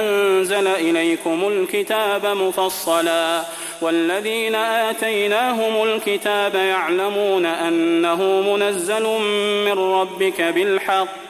أنزل إليكم الكتاب مفصلا والذين آتيناهم الكتاب يعلمون أنه منزل من ربك بالحق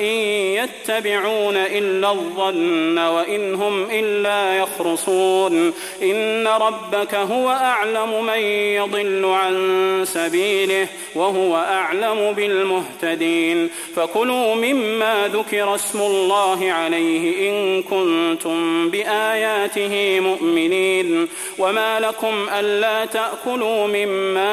إن يتبعون إلا الظن وإن هم إلا يخرصون. إن ربك هو أعلم من يضل عن سبيله وهو أعلم بالمهتدين. فكلوا مما ذكر اسم الله عليه إن كنتم بآياته مؤمنين. وما لكم ألا تأكلوا مما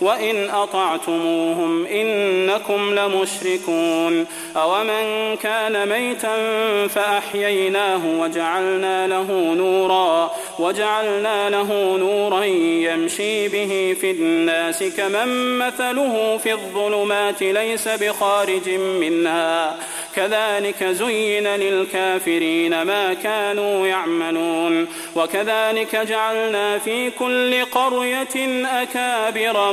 وإن أطعتموهم إنكم لمشركون. أومن كان ميتا فأحييناه وجعلنا له نورا وجعلنا له نورا يمشي به في الناس كمن مثله في الظلمات ليس بخارج منها. كذلك زين للكافرين ما كانوا يعملون. وكذلك جعلنا في كل قرية أكابر